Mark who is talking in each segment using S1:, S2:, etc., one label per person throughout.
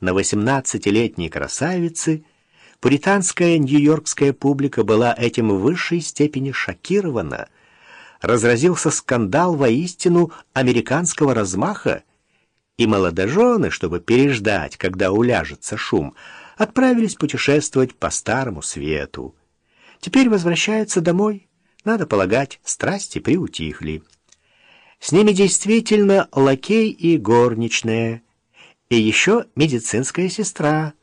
S1: на 18-летней красавице, пуританская нью-йоркская публика была этим в высшей степени шокирована. Разразился скандал воистину американского размаха, и молодожены, чтобы переждать, когда уляжется шум, отправились путешествовать по Старому Свету. Теперь возвращаются домой. Надо полагать, страсти приутихли. С ними действительно лакей и горничная, и еще медицинская сестра,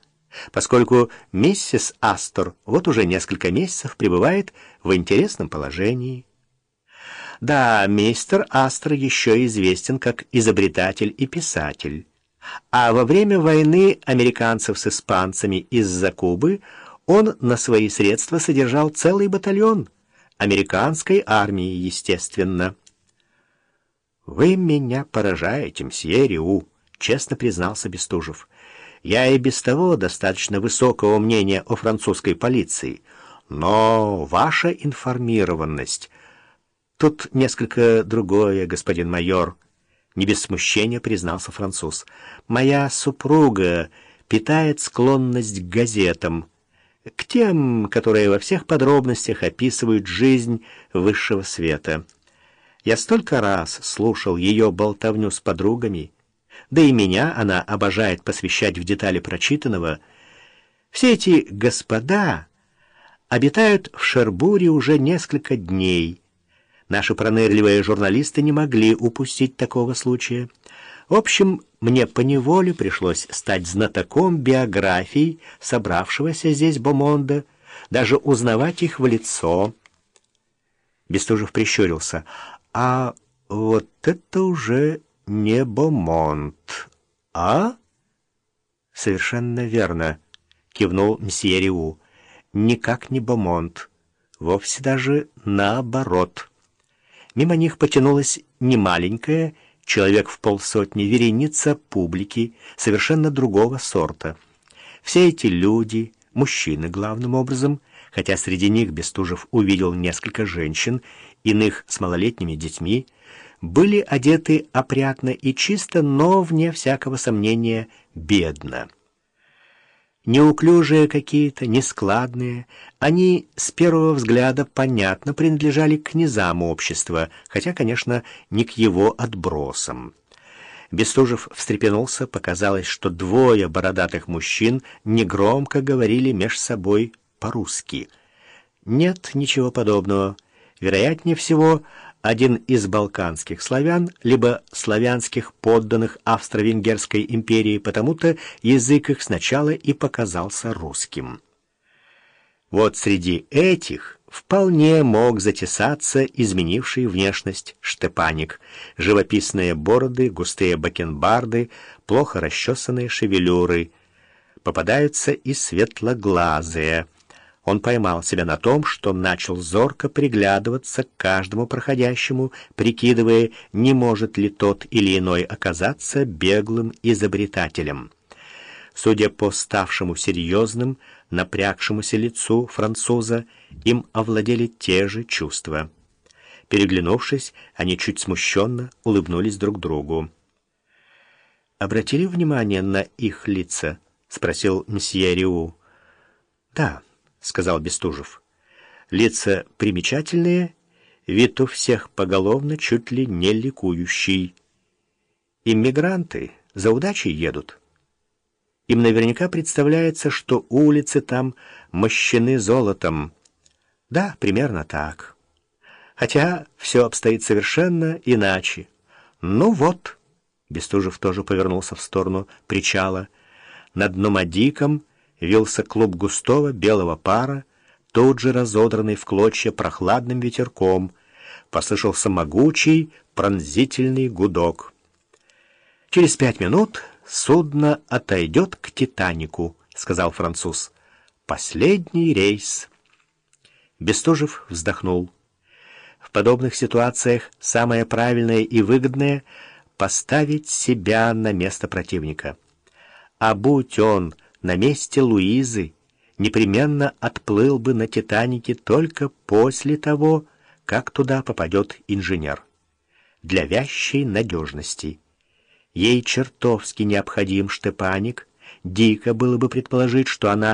S1: поскольку миссис Астор вот уже несколько месяцев пребывает в интересном положении. Да, мистер Астер еще известен как изобретатель и писатель. А во время войны американцев с испанцами из-за Кубы он на свои средства содержал целый батальон американской армии, естественно. «Вы меня поражаете, мсье Риу», — честно признался Бестужев. «Я и без того достаточно высокого мнения о французской полиции, но ваша информированность...» «Тут несколько другое, господин майор», — не без смущения признался француз. «Моя супруга питает склонность к газетам, к тем, которые во всех подробностях описывают жизнь высшего света». Я столько раз слушал ее болтовню с подругами, да и меня она обожает посвящать в детали прочитанного. Все эти господа обитают в Шербуре уже несколько дней. Наши пронырливые журналисты не могли упустить такого случая. В общем, мне поневоле пришлось стать знатоком биографий собравшегося здесь Бомонда, даже узнавать их в лицо. Бестужев прищурился — а вот это уже не Бомонт, а? Совершенно верно, кивнул мсье Риу. Никак не Бомонт, вовсе даже наоборот. Мимо них потянулась немаленькая, человек в полсотни, вереница публики, совершенно другого сорта. Все эти люди, мужчины главным образом, хотя среди них Бестужев увидел несколько женщин, иных с малолетними детьми, были одеты опрятно и чисто, но, вне всякого сомнения, бедно. Неуклюжие какие-то, нескладные, они с первого взгляда, понятно, принадлежали к низам общества, хотя, конечно, не к его отбросам. Бестужев встрепенулся, показалось, что двое бородатых мужчин негромко говорили меж собой по-русски. Нет ничего подобного. Вероятнее всего, один из балканских славян, либо славянских подданных Австро-Венгерской империи, потому-то язык их сначала и показался русским. Вот среди этих вполне мог затесаться изменивший внешность штепаник, живописные бороды, густые бакенбарды, плохо расчесанные шевелюры. Попадаются и светлоглазые — он поймал себя на том, что начал зорко приглядываться к каждому проходящему, прикидывая, не может ли тот или иной оказаться беглым изобретателем. Судя по ставшему серьезным, напрягшемуся лицу француза, им овладели те же чувства. Переглянувшись, они чуть смущенно улыбнулись друг другу. «Обратили внимание на их лица?» — спросил мсье Риу. «Да». — сказал Бестужев. «Лица примечательные, вид у всех поголовно чуть ли не ликующий. Иммигранты за удачей едут. Им наверняка представляется, что улицы там мощены золотом. Да, примерно так. Хотя все обстоит совершенно иначе. Ну вот...» Бестужев тоже повернулся в сторону причала. Над Номадиком вился клуб густого белого пара, тут же разодранный в клочья прохладным ветерком, послышался могучий пронзительный гудок. «Через пять минут судно отойдет к «Титанику», — сказал француз. «Последний рейс». Бестужев вздохнул. В подобных ситуациях самое правильное и выгодное — поставить себя на место противника. А будь он на месте Луизы непременно отплыл бы на «Титанике» только после того, как туда попадет инженер. Для вящей надежности. Ей чертовски необходим штепаник, Дико было бы предположить, что она